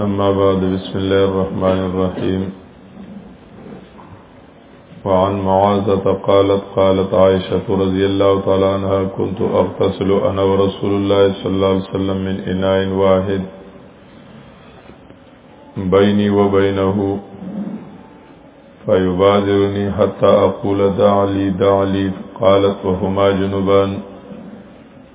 أما بعد بسم الله الرحمن الرحيم وعن معاذة قالت قالت عائشة رضي الله تعالى عنها كنت أغتسل أنا ورسول الله صلى الله عليه وسلم من إناء واحد بيني وبينه فيبادرني حتى أقول دع لي دع لي قالت وهما جنوبان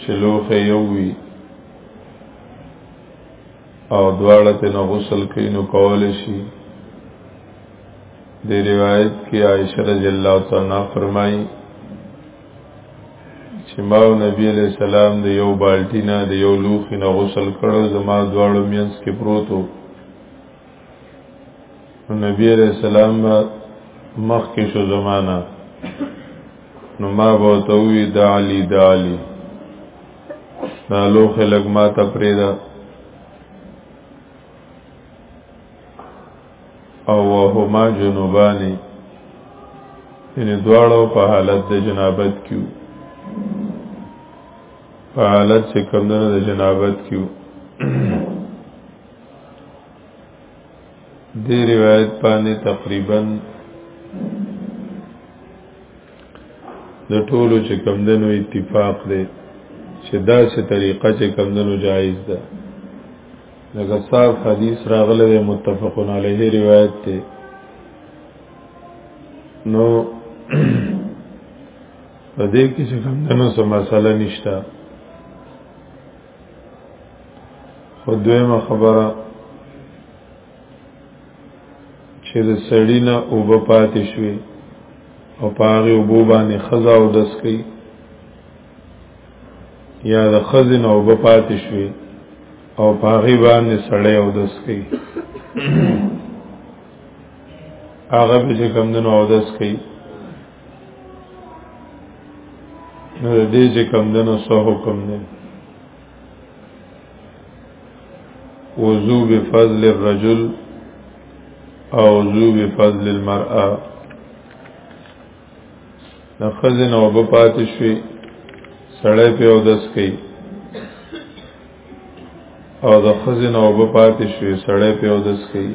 چې لوخه یو وي او دواړه ته نه غسل کوي نو کول شي د روایت کې عائشه رضی الله تعالی فرمایي چې ما او نبی علیہ السلام د یو بالټی نه د یو لوخي نه غسل کړو زما دواړو مینس کې پروتو نبی علیہ السلام مخ کې شو زمانہ نو ما به ته وی د علی د علی دا لوخ لګ ما ته پریدا او وهما جنوبانی ان دواړو په حالت د جنابت کیو په حالت چې کمونه د جنابت کیو دی روایت باندې تقریبا د ټولو چې کمدنو اتفاق دی چې دا چې طریقه چې کمدنو جایز ده لکه صاحب حدیث راغله د متفقن علیه روایت ته نو په دې کې چې کمدنو سم مسله نشته خو دویمه خبره چې د سړی نه اوبه پاتې شوې او په هغې اوبو باندې ښځه اودس کوي یا د ښځې نه اوبه پاتې شوې او په هغې باندې سړی اودس کوي هغه به چې کمدنو اودس کوي نو دې چې کم دنو سو حکم دی وضو بفضل الرجل او وضو بفضل المرأه نو خزن او بپات شوي سړی په اودس کوي او د خزن او بپات شوي سړی په اودس کوي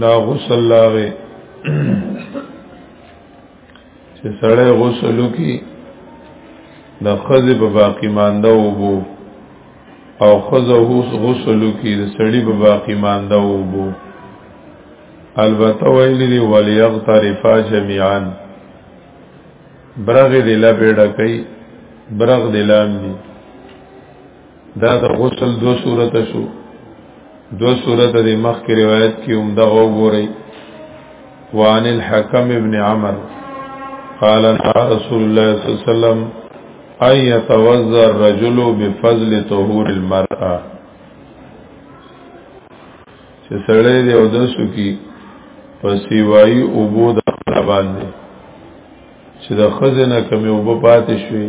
دا غسل لاغه چې سړی غسل وکي د خزه په باقی مانده وبو او خزه هوس غسل وکي د سړی په باقی مانده وبو البته ویل دی وليغترفا جميعا برغ دی لا بیڑا کئی برغ دی لام دی دا د غسل دو صورت شو دو صورت د مخ کی روایت کی هم دا وګورئ وان الحکم ابن عمر قال رسول الله صلی الله علیه وسلم اي يتوضا الرجل بفضل طهور المرأه چې سړی دی او دسو کی پسیوای او بود باندې چې د خزنه کمی وب پاتې شوي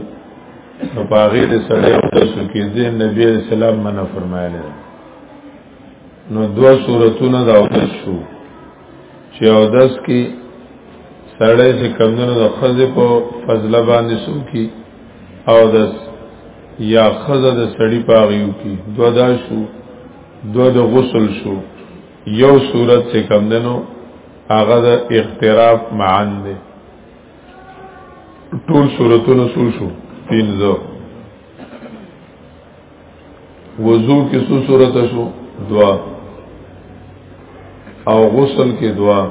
نو پاغې د سړی او تاسو کې د نبی اسلام منه فرمایله نو دوا صورتونه دا اوس شو چې او داس کې سړی چې کمونو د خزه په فضله باندې سو کې او داس یا خزه د سړی پاغیو کې دوا دا شو دوا د غسل شو یو صورت چې کم دنو هغه د اختراف معان دی ټول صورتونو سو شو پینځه وضو کې سو صورت شو دوا او غسل کې دوا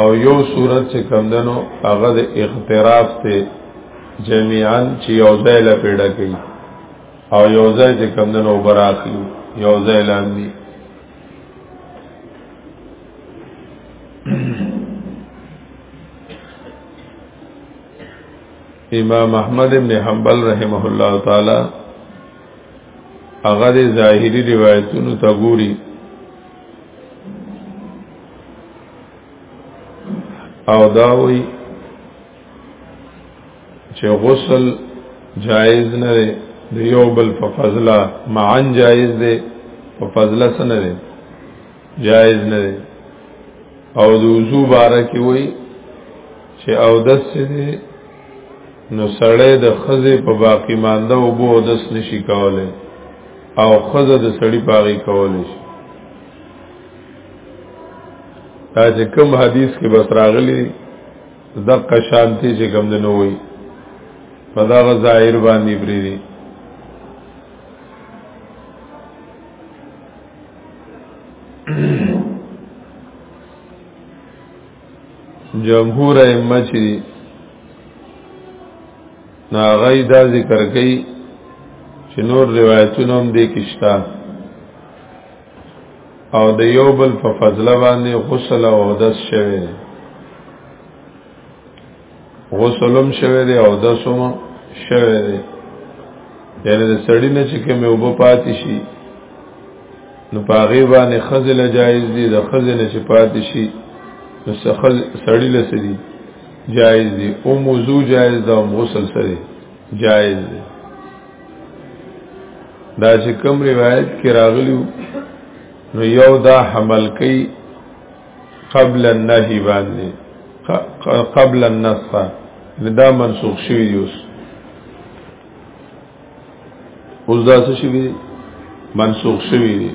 او یو صورت چې کم دنو هغه د اختراف ته جميعا چې یو ځای لا پیدا کوي او یو ځای چې کم دنو براخي یو ځای لاندې امام احمد ابن حنبل رحمه الله تعالی هغه د ظاهری روایتونو ته ګوري او دا وی چې غسل جایز نه دی د یو بل په فضله معن جایز دی په فضله سره دی جایز نه دی او د وضو باره کې وای چې او دس دی نو سړی د خزه په باقی مانده او بو دس نشي کوله او خزه د سړی پاغي کوله شي دا چې کوم حدیث کې بس راغلی دقه شانتی چې کم د نووي په دغه ظاهر باندې پری دي جمهور ائمه چې ناغی دا ذکر کوي چې نور روایتونه هم دې کښتا او د یو بل په فضله باندې غسل او اودس شوه غسلم شوه دی او دسم شوه دی یعنی د سړی نه چې کوم یو په پاتې شي نو پاغي باندې خزل جایز دي د خزل نه چې پاتې شي نو سړی لسدي جایز دي او موضوع جایز ده او غسل سره جائز دی دا چې کوم روایت کې راغلی نو یو دا حمل کوي قبل النهي باندې قبل النص دا منسوخ شوی دی اوس اوس دا څه شوی دی منسوخ شوی دی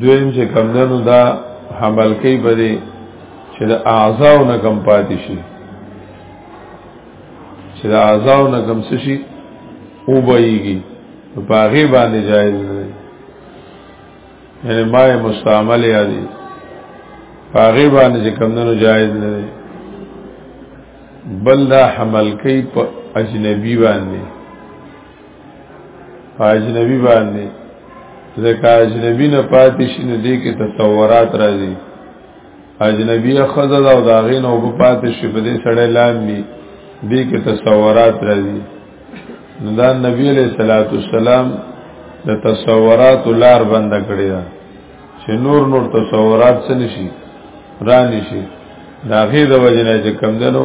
دویم چې کمدنو دا حمل کوي په دې چې د اعضاو نه کم پاتې شي چې د اعضاو نه کم څه شي او بهږي په هغه باندې جایز نه دی یعنی ما مستعمل یادي په هغه باندې چې کمدنو جایز نه دی بل دا حمل کوي په اجنبي باندې اجنبي باندې ځکه اجنبي نه پاتې شي نو دې کې تصورات راځي اجنبي خزه دا او دا غین او پاتې شي په دې سړی لاندې دې کې تصورات راځي نو دا نبی علیہ الصلوۃ والسلام د تصورات لار بند کړی دا چې نور نور تصورات څه نشي را نشي دا غي د وجنه چې کم دنو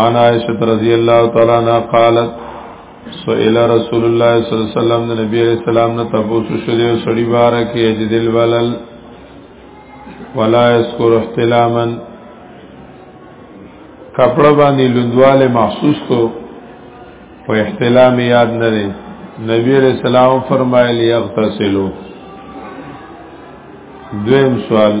عن عائشة رضی اللہ تعالی عنہ قالت سئل رسول الله صلی الله علیه وسلم د نبی علیہ السلام نه تاسو شری او سړی بار کې اجدل ولل ولا یذکر احتلاما کپڑا باندې لوندواله محسوس کو په احتلام یاد نه دی نبی علیہ السلام فرمایلی اغتسلو دویم سوال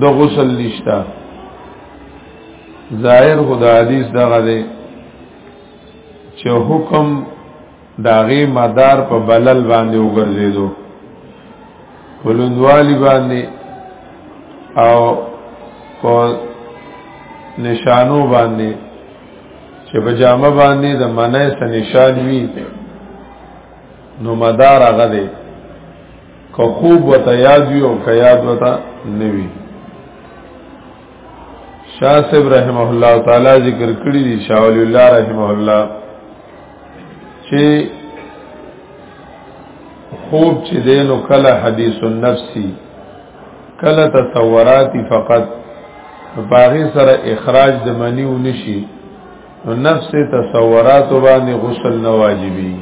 د غسل نشتا ظاهر خدا حدیث دغه دی چې حکم داغه مدار په بلل باندې وګرځیدو ولوندوالی باندې او په نشانو باندې چې په جامه باندې د منې سنشان وی نو مدار هغه دی که خوب وته یاد وي او که یاد وته نه وي شاه صاحب رحمه الله تعالی ذکر کړی دی شاه ولی الله رحمه الله چې خوب چې دینو کله حدیث النفسی کله تصوراتی فقط باغی سره اخراج د منی و نشي نو نفس تصورات باندې غسل نه واجبي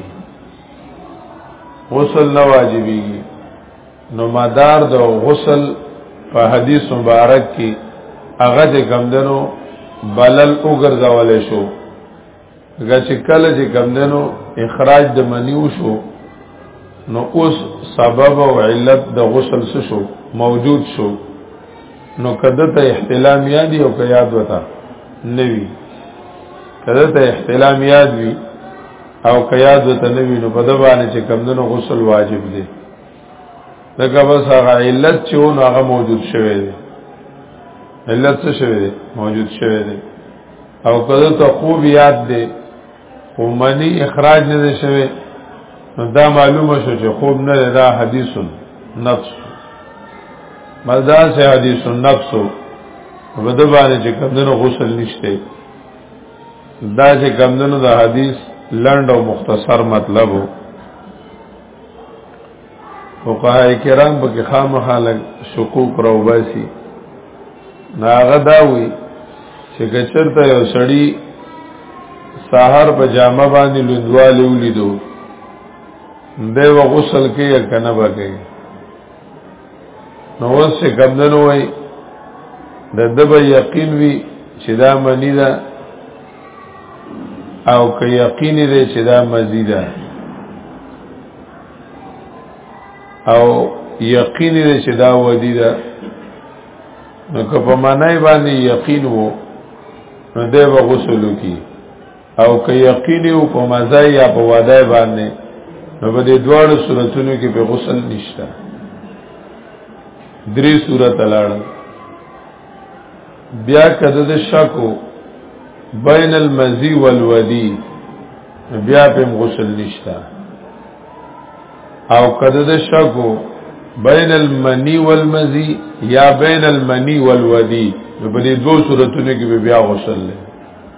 غسل نه واجبېږي نو مدار د غسل په حدیث مبارک کې هغه د کمدنو بلل وګرځول شو غچ کله چې کمدنو اخراج د منیو شو نو اوس سبب او علت د غسل څه شو موجود شو نو کده ته احتلام یادی او که یاد وتا نوی کده ته احتلام یاد وی او قیاد وته نوی نو په د باندې چې کمدنو غسل واجب دی لکه بس هغه علت چې ونه هغه موجود شوی دی علت څه شوی دی موجود شوی دی او کله ته خوب یاد دی خو منی اخراج نه شوی دا معلومه شو چې خوب نه دا حدیث نفس مزدا سے حدیث نفس په د باندې چې کمدنو غسل نشته دا چې کمدنو د حدیث لند او مختصر مطلب وو فقهای کرام په کې خامخا لګ شکوک راو باسي ناغه دا وی چې کچرته یو سړی سحر په جامه باندې لوندواله ولیدو به غسل کې کنه بګي نو اوس چې کمدنو وای د دب یقین وی چې دا منی ده او که یقین دی چې دا مزی ده او یقین دی چې دا ودی ده نو که په معنی باندې یقین وو نو دی به غسل وکړي او که یقین او په مزه یا په وعده باندې نو په دې دواړو صورتونو کې په غسل نشته درې صورت لاړ بیا کده د شکو بین المزی والودی بیا په غسل نشته او کده د شکو بین المنی والمزی یا بین المنی والودی په دې دوه صورتونو کې بیا غسل لري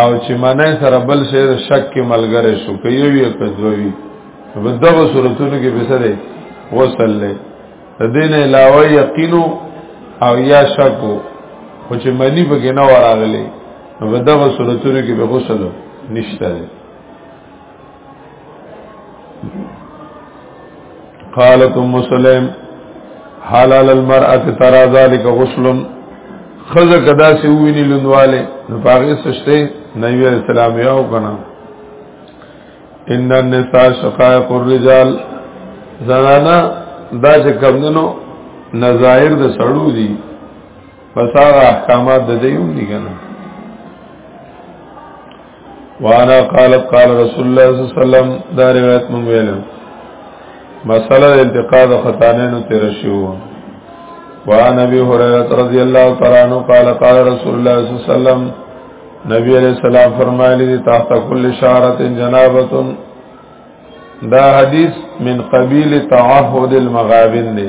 او چې منه سره بل شی د شک کې ملګری شو کوي یو کذوي په دغه صورتونو کې به سره غسل لې د دین علاوه یقینو او یا شکو خو چې منی په کې نه وراغلي په دغه صورتونو کې به غسل نشته قالت ام سلیم حلال المرأه ترى ذلك غسل خزه کدا سی ویني لندواله نو پاغه سشته نبی علیہ السلام یو کنا ان النساء شقائق الرجال زنانا دا چې کمندنو نظائر د سړو دي پس هغه احکامات د دیوم دي کنه وانا قالت قال رسول الله صلی الله علیه وسلم دا روایت مونږ ویل مسله التقاء د خطانینو تیر شو وان ابي هريره رضی الله تعالی عنہ قال قال رسول الله صلی الله علیه وسلم نبی علیہ السلام فرمایلی دی تحت کل شعرت جنابت دا حدیث من قبیل تعهد المغابن دی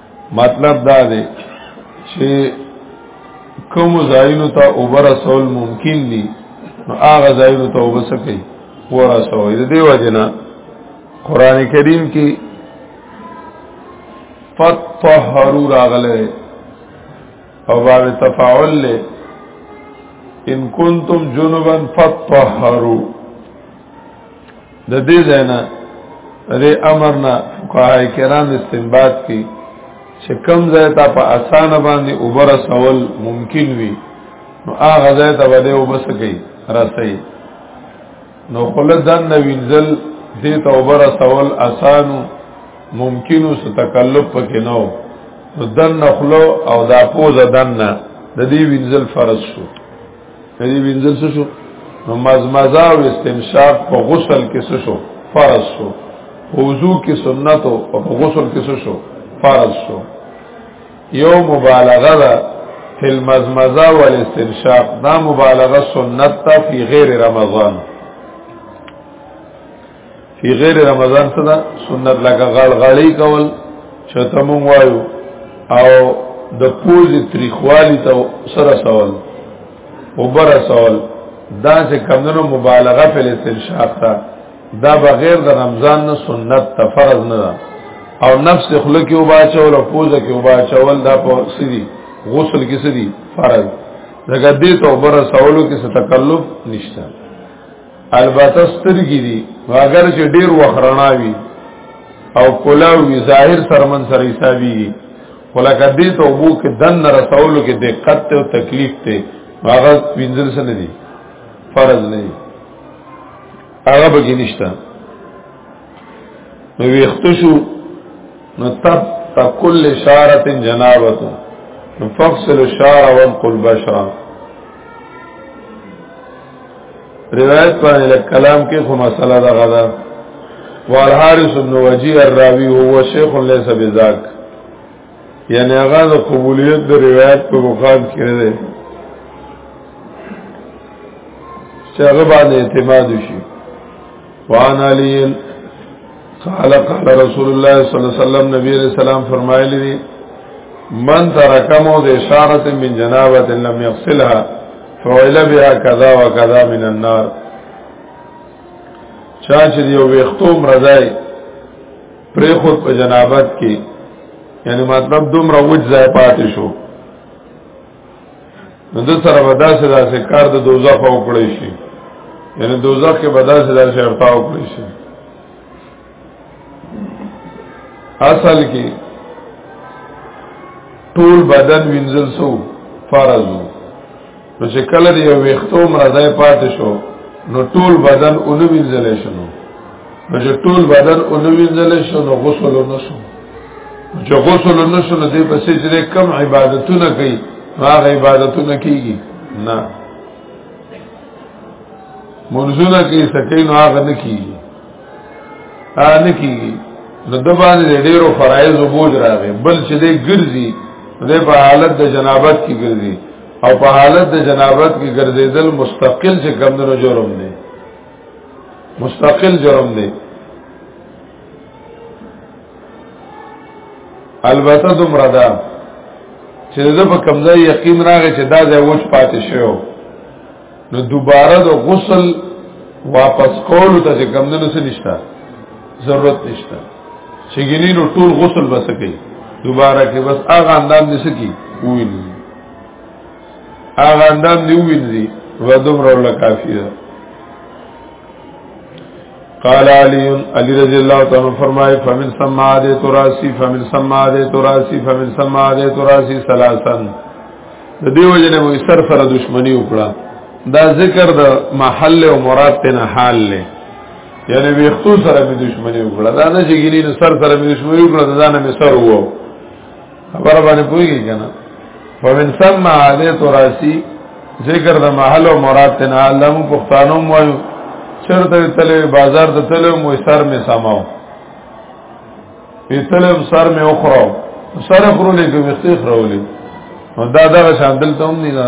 مطلب دا دی چې کوم ځایونو ته اوبر سول ممکن دي نو هغه ځایونو ته وبسکې ورسوي د دیو جنا قران کریم کې فتطهروا راغله او باب تفاعل له ان کنتم جنبا فتطهروا د دې ځای نه د امر نه فقهای کرام استنباط کوي چې کم ځای ته په اسانه باندې اوبر سوال ممکن وي نو هغه ځای ته باندې اوبس کوي راسي نو خپل دن نه وینځل دې ته اوبر سوال اسانو ممکنو څه تکلف پکې نه نو دن نخلو او دا پوزه دن نه د دې وینځل فرض شو دې وینځل څه شو نو مزمزه او استنشاق په غسل کې څه شو فرض شو وضو کې سنت او په غسل کې څه شو فرض شو یو مبالغه ده فی المزمزه والاستنشاق دا مبالغه سنت ته فی غیر رمضان فی غیر رمضان صدا سنت لکه غړ غړی کول چته مونږ وایو او د پوزې تریخوالی ته سره سوال وبر سوال دا چې کمونو مبالغه په استنشاق تا دا بغیر د رمضان نه سنت ته فرض نه ده او نفس خله کې وباچول او پوزه کې وباچول دا په سړي غسل کې سړي فرض لکه دې ته وبر سوالو کې څه تکلف نشته البته سترګې دي اگر چې ډیر وخرنا وي او کلاو وي ظاهر سرمن سره حسابيږي ولکه دې ته وو کې دن رسولو کې دقت او تکلیف ته هغه پینځل سره دي فرض نه دي هغه به نشته نو ویختشو نو تب تکل شارت جنابتو نو فقصل شار وانقل بشرا روایت باندې لک کلام کې خو مسله دا غدا والحارث بن وجيه الراوي هو شيخ ليس بذاك یعنی هغه د قبولیت د روایت په مقام کې دی چې هغه باندې اعتماد وشي وان علی قال قال رسول الله صلی الله علیه وسلم نبی علیہ السلام فرمایلی دی من ترک موضع اشارت من جنابت لم یغسلها فویل بها کذا و کذا من النار چا چې یو وختوم رضای پرې خود په جنابت کې یعنی مطلب دومره وځای پاتې شو نو د سره ودا سره داسې کار د دوزخ او کړی شي یعنی دوزخ کې ودا سره داسې ارتا او کړی شي اصل کې ټول بدن وینځل سو فرض نو چې کله دی وختو مرزای پاتې شو نو ټول بدن اونو وینځل شنو نو چې ټول بدن اونوینځل شو نو غسل ونشو چې غسل ونشو نو دې پسې چې کم عبادتونه کوي هغه عبادتونه کیږي نه منځونه کې سکه نو هغه نه کیږي هغه نه کیږي نو د باندې ډیرو فرایض او بوج راغی بل چې دې ګرځي دې په حالت د جنابت کې ګرځي او په حالت د جنابت کې ګرځیدل مستقل چې کمندونو جرم دی مستقل جرم دی البته دومره ده چې د په کمزای یقین راغی چې دا ځای وچ پاتې شو نو دوباره د غسل واپس کولو ته کمندونو څه نشته ضرورت نشته چې ګینینو ټول غسل بس کوي دوباره کې بس هغه اندام دې سکی ویني هغه اندام دی وینځي و دومره له کافی ده قال علی علی رضی الله تعالی عنہ فرمائے فمن سما دے تراسی فمن سما دے تراسی فمن سما دے تراسی ثلاثن د دیو جن مو سر سره دشمنی وکړه دا ذکر د محل او مراد ته نه حال له یعنی ویختو سره می دشمنی وکړه دا نه چې ګینې سر سره می دشمنی وکړه دا نه می سر وو خبر باندې پوهیږي کنه ومن ثم علی تراسی ذکر د محل او مراد تن علم پښتانو مو چرته تلې بازار ته تلې مو سر می سماو پیتلم سر می اوخرو سره خرولې کې وختي خرولې دا دا شاندل ته هم نه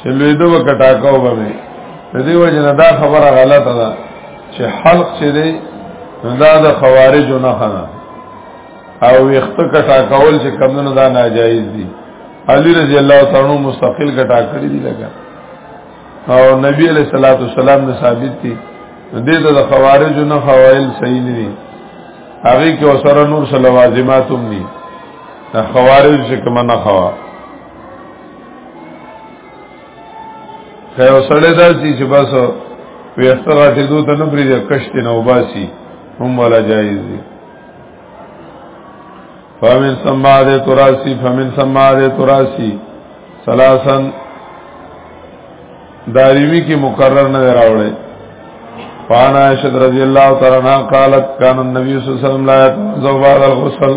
چې لوی دوه کټاکاو به وي د دې وجه نه دا خبره غلطه ده چې حلق چې دی دا د خوارج نه خنه او وخت کټا کول چې کمونه دا ناجایز دي علی رضی الله تعالی عنہ مستقل کټا کړی دی لګا او نبی علیہ الصلوۃ والسلام نے ثابت دي دې ته د خوارج نه خوایل صحیح نه دي هغه کې وسره نور صلوازماتم دي د خوارج څخه منه خوا که یو سړی داسي چې بس ویخته غټې دوه ته نه پرېږدي کشتې نه وباسي هم ولا جایز دي فمن سما دې تراسی فمن سما دې تراسی سلاسن داریوی کې مقرر نه راوړي فانا عائشہ رضی اللہ تعالی عنہ قالت کان النبی صلی اللہ علیہ وسلم لا يتوضا بعد الغسل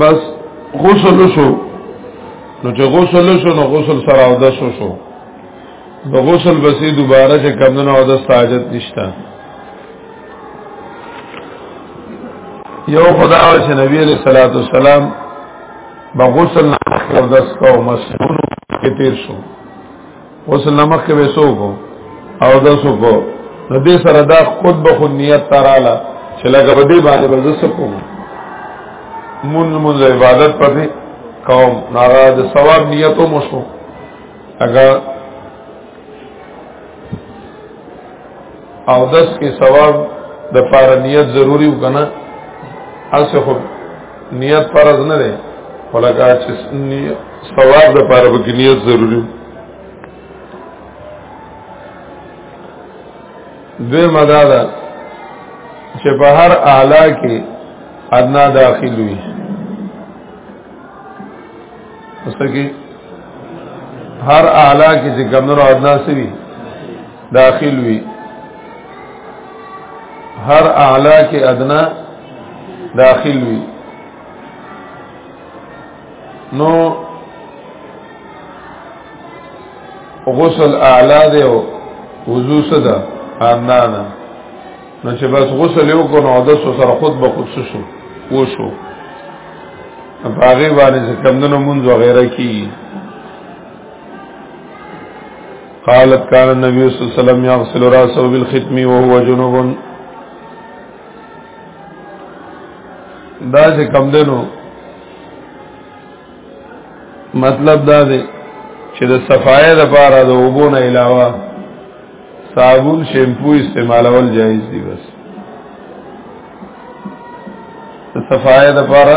بس غسل شو نو چې غسل شو نو غسل سره او د شو شو د غسل بسې دوباره چې کمونه او د ساجت نشته یو خدا او چې نبی علیہ الصلوۃ والسلام بغسل نه کړو داس کو مسنون کې تیر شو اوس لمخ کې وسو کو او د سو کو نو دې سره دا خود به خود نیت تراله چې لګه به دې باندې به زس کو مون مون عبادت پدې قوم ناراض د ثواب نیتو مو شو اگر او دس کې ثواب د پار نیت ضروری وکنه اسه خو نیت فرض نه ده ولکه چې ثواب د پار به نیت ضروری دوی مدادا چې په هر اعلی کې ادنا داخل وي اوس کې هر اعلی کې چې ګمنو ادنا سوي داخل وی هر اعلا کې ادنا داخل وی نو غسل اعلا دی او وضو صدا ادنا نه نو چې بس غسل یو کو نو د سره خود به خود شو وشو په هغه باندې چې کمندونو مونږ وغیرہ کی قالت كان النبي صلى الله عليه وسلم يغسل راسه بالختم وهو جنوب دا چې کم دنو مطلب دا دی چې د صفای لپاره د اوبو نه علاوه صابون شیمپو استعمالول جایز دی بس د صفای لپاره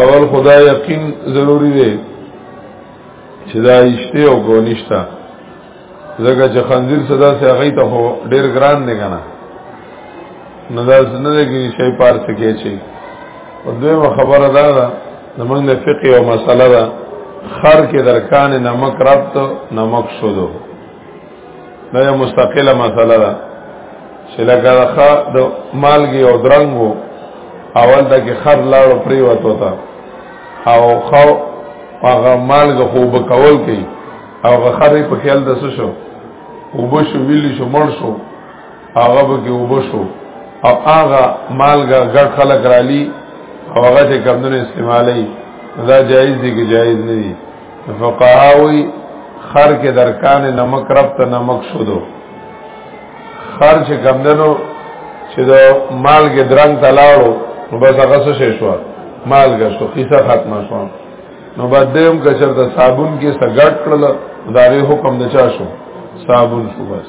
اول خدا یقین ضروری دی چې دا اشته او ګونیشتا زګه چې خنزیر صدا سي هغه ته هو ډیر ګران دی کنه نو دا څنګه دی چې شی پار سکے چی او دویمه خبره دا ده زمونږ د فقه او مسله ده خر کې درکان نمک ربط نمک شودو دا یو مستقله مسله ده چې لکه د مالګي او درنګو اول د کې خر لاړو پریوت وتا او خو هغه مالګه خو به کول کی او هغه خر په خیال د شو وبشو ویلی شو مړ شو هغه به کې وبشو او هغه مالګه ګډ خلک رالی او هغه چې کمونه استعمالي دا جایز دي کې جایز نه دي فقهاوی خر کې درکان نمک رب ته نمک شودو خر چې کمدنو چې د مالګې درنګ تلاړو نو بس هغه څه شي شو مالګه شو قصه ختمه شو نو بعد دیم کچر د صابون کې سګټ کړل دا ری حکم د چا شو صابون شو بس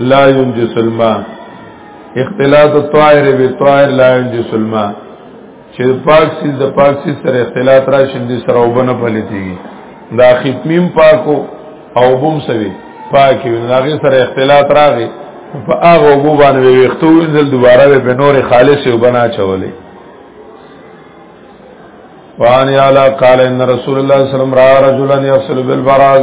لا ينجس الماء اختلاط الطائر بالطائر لا ينجس الماء چې پاک سي د پاک سي سره اختلاط راشي د سره وبنه پليتي دا ختمیم پاکو او بوم سوي پاکي وناغه سره اختلاط راغی په هغه وبو باندې وختو ول دوباره به نور خالص وبنا چولې وان یالا قال ان رسول الله صلی الله علیه وسلم را رجلا یصل بالبراز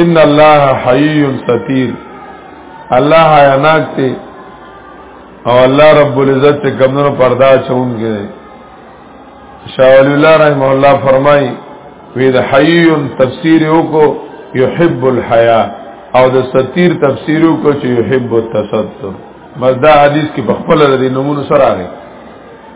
ان الله حیی ستیر الله حیاناک ته او الله رب العزت ته کمنو پردا چونګي شاہ ولی اللہ رحمه الله فرمای وی د حیی تفسیر وکړو یحب الحیا او د ستیر تفسیر وکړو چې یحب التستر مزدا حدیث کې په خپل د نمونه سره راغی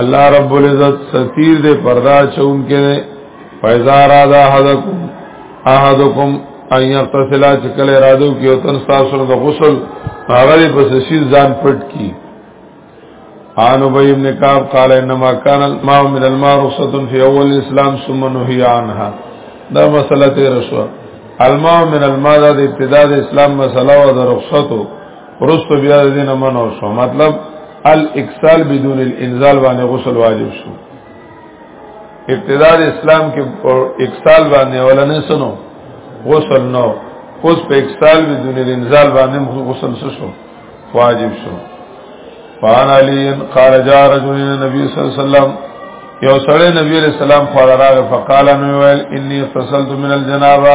الله رب العزت ستیر دې پردا چون کې فیضا را دا حدکم احدکم ان یغتسل چې کله ارادو کې او تن تاسو د غسل هغه په سشي ځان پټ کی عن ابي بن كعب قال انما كان الماء من الماء رخصه في اول الاسلام ثم نهي عنها دا مسله تیر شو الماء من الماء د ابتداء د اسلام مسله او د رخصتو ورستو بیا د دینه منو شو مطلب الاکسال بدون الانزال باندې غسل واجب شو ابتداء اسلام کې اکسال باندې ولنه سنو غسل نو اوس په اکسال بدون الانزال باندې غسل شو واجب شو فان علی قال جاء رجل النبي صلی الله علیه وسلم یو سړی نبی علیہ السلام خواله راغ فقال نو ویل انی اتصلت من الجنابه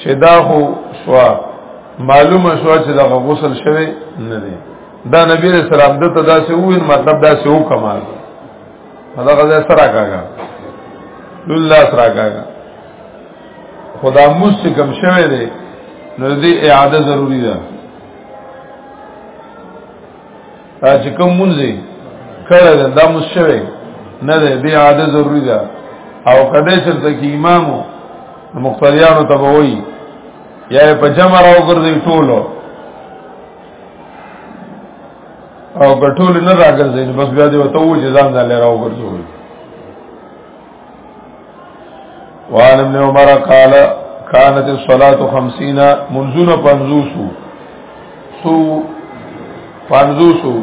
چې دا خو شوا معلومه شوا چې دا غسل شوی نه دی دا نبی رسول الله د تدا سه وین مطلب دا سه وکمال دا غزا سره کاګه لله سره کاګه خدا موس چې کم شوی دی نو دې اعاده ضروری ده چې کوم مونږه کړه دا مشوي نه دی دی عاده ضروری ده او کله چې ته کې امامو مختاریانو ته وایي یا په جمع راو ګرځي ټولو او ګټول نه راګرځي بس بیا دی وته و چې ځان ځان لراو ګرځوي وعن ابن عمر قال كانت الصلاة خمسين منزون پنزوسو سو پنزوسو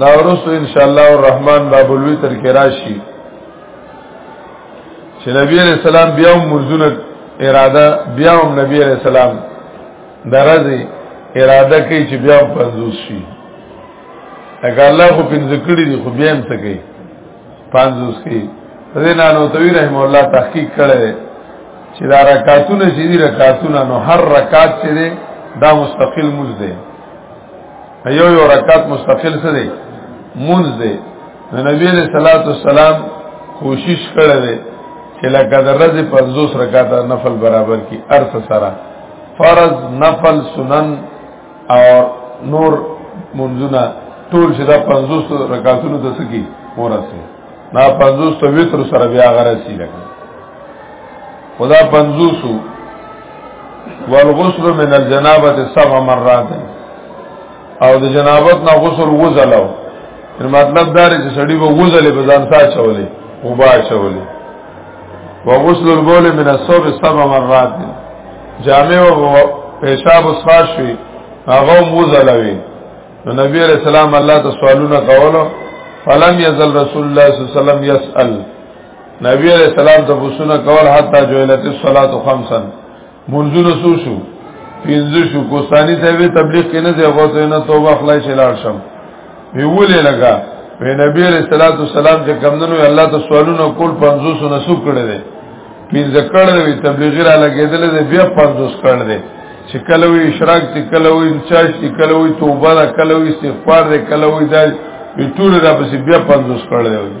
دا ورسو انشاءاللہ الرحمن باب الوی تر کراشی چې نبی علیہ السلام بیا هم منزون اراده بیا هم نبی علیہ السلام درځي اراده کوي چې بیا هم پنزوس شي اګه الله خو پنځه کړی دی خو بیا هم څه کوي پنځوس کې زینا نوتوی رحم الله تحقیق کړی چې دا رکعاتونه چې دي رکعاتونه نو هر رکعات چې دی دا مستقل مز دی یو یو رکعات مستقل څه دی مز دی نو نبی علیہ الصلوۃ والسلام کوشش کړی چې لکه د ورځې 50 رکعات نفل برابر کی ارث سره فرض نفل سنن او نور منځونه ټول چې دا 50 رکعاتونو د سکی ورسه نا 50 ته وتر سره بیا غرسي لګي خدا 50 والغسل من الجنابه سبع مرات او د جنابت نه غسل وزلو مطلب دا چې سړی به وزلې په ځان سره چولې وبا چولې وغسل البول من الصوب سبع مرات جامع و پیشاب اسخار شوی هغه موزلوی نو نبی علیہ السلام الله ته سوالونه کولو فلم یزل رسول الله صلی الله علیه وسلم یسأل نبی علیہ السلام ته پوښتنه کول حتی جوړلته صلات خمسن منځونه سو شو پینځه شو کوستانی صاحب تبلیغ کې نه دی غوښته نه توبه خلای شي لاړ شم ویولې لگا په نبی رسول الله صلی الله علیه وسلم چې کمندونو الله ته سوالونه کول 500 نه سو کړی دی پینځه کړل وی تبلیغی را لګیدل دی بیا پندوس کړل دی چې کله وی اشراق چې کله وی چاش چې کله وی توبه ده کله وی استغفار ده کله وی دا ټول را پسې بیا پندوس کړل دی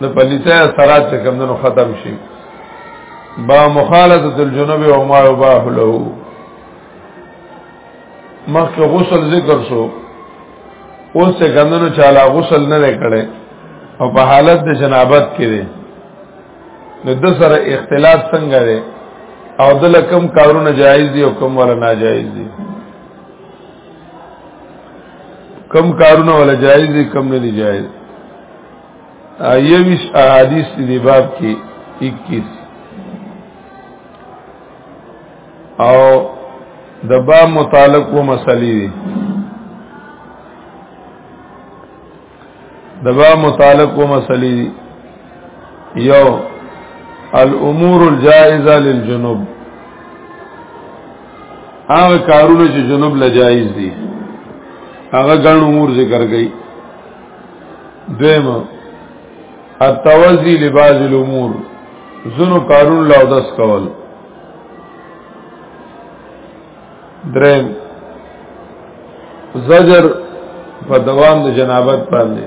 د پلیته اثرات چې کوم نو ختم شي با مخالطه الجنوب او ما يباح له مخکې غسل ذکر شو اوس څنګه کندنو چاله غسل نه کړي او په حالت د جنابت کې دي نو د سره اختلاط څنګه دی او د لکم کارونه جایز دي او کم ولا ناجایز دي کم کارونه ولا جایز دي کم نه دي جایز یویش احادیث دی باب کې 21 او د باب متعلق و مسلې دي د باب متعلق و مسلې دي یو الامور الجائزه للجنوب هغه کارونه چې جنوب لجایز دي هغه ګڼ امور ذکر کړي دویمه التوزی لباز الامور زنو کارون لاو دس کول درم زجر په دوام د جنابت باندې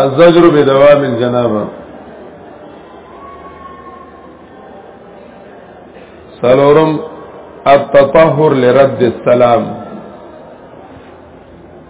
الزجر به دوام الجنابه سلورم التطهر لرد السلام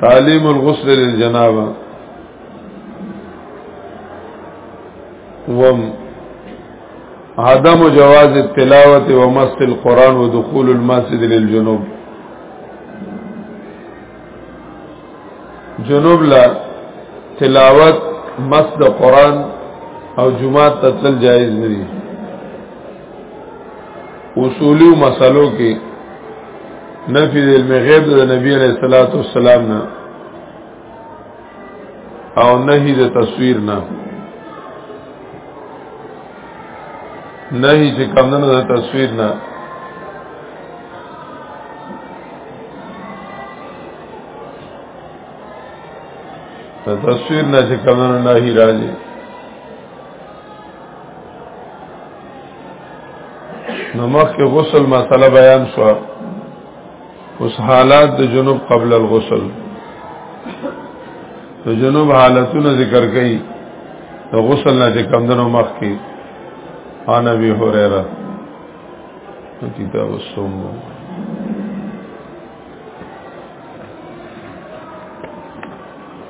تعلیم الغسل للجنابه وم عدم جواز التلاوه ومس القران ودخول المسجد للجنوب جنوب لا تلاوت مسد قرآن او جماعت تتل جائز ندی اصولی مسلو کې نفی د علم غیب د نبی علیہ الصلوۃ والسلام نه او نهی د تصویر نه نهی چې کمندونو د تصویر نه د تصویر نه چې کمندونو نهی راځي نو مخکې غسل مسله بیان شو اوس حالات د جنوب قبل الغسل د جنوب حالتونه ذکر کړي د غسل نه چې کم دنو مخکې ان ابي هريره کتاب الصوم